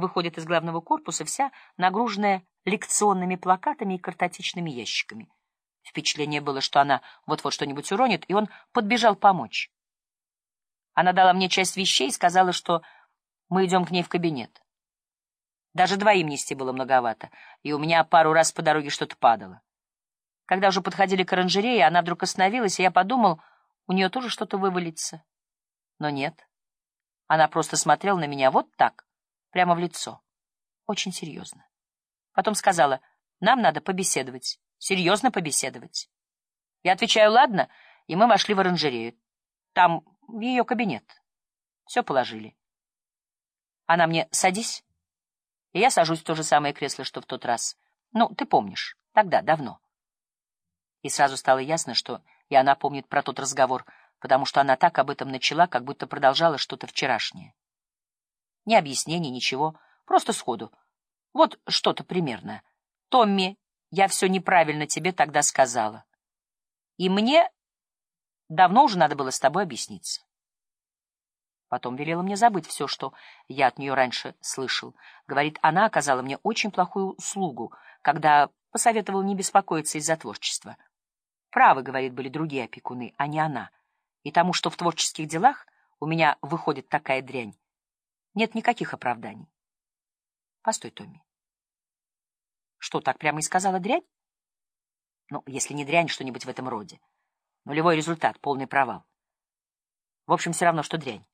выходит из главного корпуса, вся нагруженная лекционными плакатами и картотечными ящиками. Впечатление было, что она вот-вот что-нибудь уронит, и он подбежал помочь. Она дала мне часть вещей и сказала, что мы идем к ней в кабинет. Даже двоим нести было многовато, и у меня пару раз по дороге что-то падало. Когда уже подходили к оранжерее, она вдруг остановилась, и я подумал, у нее тоже что-то вывалится. Но нет. Она просто смотрела на меня вот так, прямо в лицо. Очень серьезно. Потом сказала, нам надо побеседовать, серьезно побеседовать. Я отвечаю, ладно, и мы вошли в оранжерею. Там в ее кабинет. Все положили. Она мне «садись». И я сажусь в то же самое кресло, что в тот раз. Ну, ты помнишь, тогда, давно. И сразу стало ясно, что и она помнит про тот разговор, потому что она так об этом начала, как будто продолжала что-то вчерашнее. Ни объяснений, ничего, просто сходу. Вот что-то примерно. «Томми, я все неправильно тебе тогда сказала. И мне давно уже надо было с тобой объясниться». Потом велела мне забыть все, что я от нее раньше слышал. Говорит, она оказала мне очень плохую услугу, когда посоветовала не беспокоиться из-за творчества. Правы, говорит, были другие опекуны, а не она. И тому, что в творческих делах у меня выходит такая дрянь, нет никаких оправданий. Постой, Томми. Что, так прямо и сказала дрянь? Ну, если не дрянь, что-нибудь в этом роде. Нулевой результат, полный провал. В общем, все равно, что дрянь.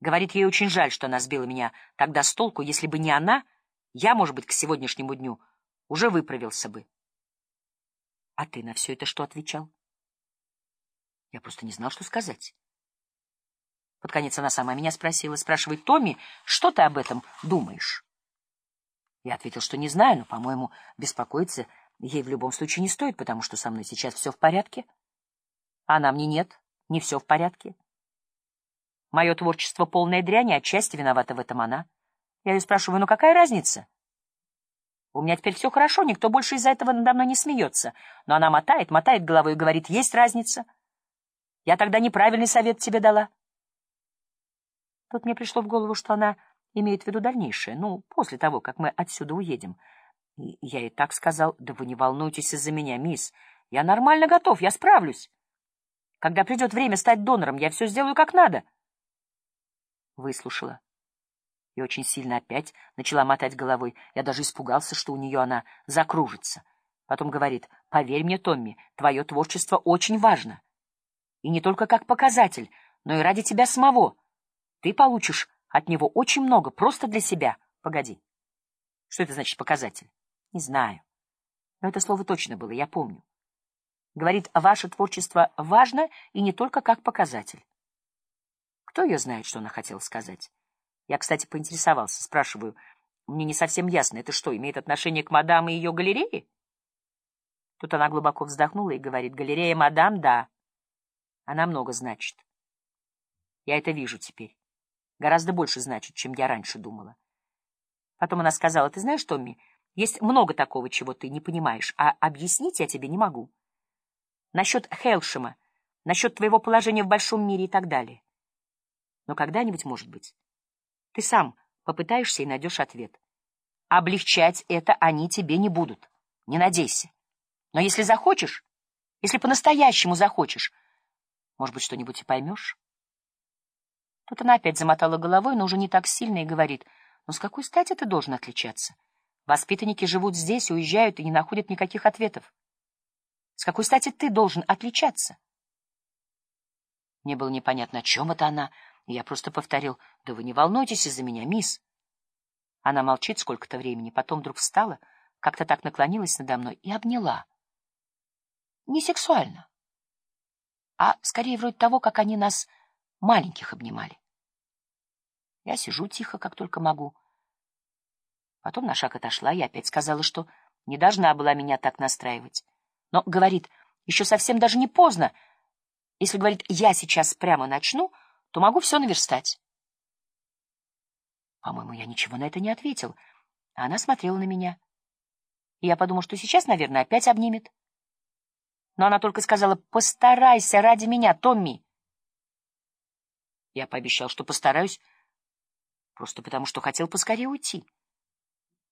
Говорит, ей очень жаль, что она сбила меня тогда с толку. Если бы не она, я, может быть, к сегодняшнему дню уже выправился бы. А ты на все это что отвечал? Я просто не знал, что сказать. Под конец она сама меня спросила, спрашивает, Томми, что ты об этом думаешь? Я ответил, что не знаю, но, по-моему, беспокоиться ей в любом случае не стоит, потому что со мной сейчас все в порядке. А она мне нет, не все в порядке. Мое творчество полная дрянь, отчасти виновата в этом она. Я ее спрашиваю, ну какая разница? У меня теперь все хорошо, никто больше из-за этого надо мной не смеется. Но она мотает, мотает головой и говорит, есть разница. Я тогда неправильный совет тебе дала. Тут мне пришло в голову, что она имеет в виду дальнейшее, ну, после того, как мы отсюда уедем. И я ей так сказал, да вы не волнуйтесь из-за меня, мисс. Я нормально готов, я справлюсь. Когда придет время стать донором, я все сделаю как надо выслушала. И очень сильно опять начала мотать головой. Я даже испугался, что у нее она закружится. Потом говорит, поверь мне, Томми, твое творчество очень важно. И не только как показатель, но и ради тебя самого. Ты получишь от него очень много, просто для себя. Погоди. Что это значит показатель? Не знаю. Но это слово точно было, я помню. Говорит, ваше творчество важно и не только как показатель. Кто ее знает, что она хотела сказать? Я, кстати, поинтересовался, спрашиваю, мне не совсем ясно, это что, имеет отношение к мадам и ее галерее? Тут она глубоко вздохнула и говорит, галерея мадам, да. Она много значит. Я это вижу теперь. Гораздо больше значит, чем я раньше думала. Потом она сказала, ты знаешь, Томми, есть много такого, чего ты не понимаешь, а объяснить я тебе не могу. Насчет Хелшема, насчет твоего положения в большом мире и так далее. Но когда-нибудь, может быть, ты сам попытаешься и найдешь ответ. Облегчать это они тебе не будут. Не надейся. Но если захочешь, если по-настоящему захочешь, может быть, что-нибудь и поймешь. Тут она опять замотала головой, но уже не так сильно, и говорит, ну с какой стати ты должен отличаться? Воспитанники живут здесь, уезжают и не находят никаких ответов. С какой стати ты должен отличаться? Мне было непонятно, о чем это она, я просто повторил, да вы не волнуйтесь из-за меня, мисс. Она молчит сколько-то времени, потом вдруг встала, как-то так наклонилась надо мной и обняла. Не сексуально, а скорее вроде того, как они нас, маленьких, обнимали. Я сижу тихо, как только могу. Потом на шаг отошла и опять сказала, что не должна была меня так настраивать. Но, говорит, еще совсем даже не поздно. Если, говорит, я сейчас прямо начну, то могу все наверстать. По-моему, я ничего на это не ответил, а она смотрела на меня. Я подумал, что сейчас, наверное, опять обнимет. Но она только сказала, постарайся ради меня, Томми. Я пообещал, что постараюсь, просто потому, что хотел поскорее уйти.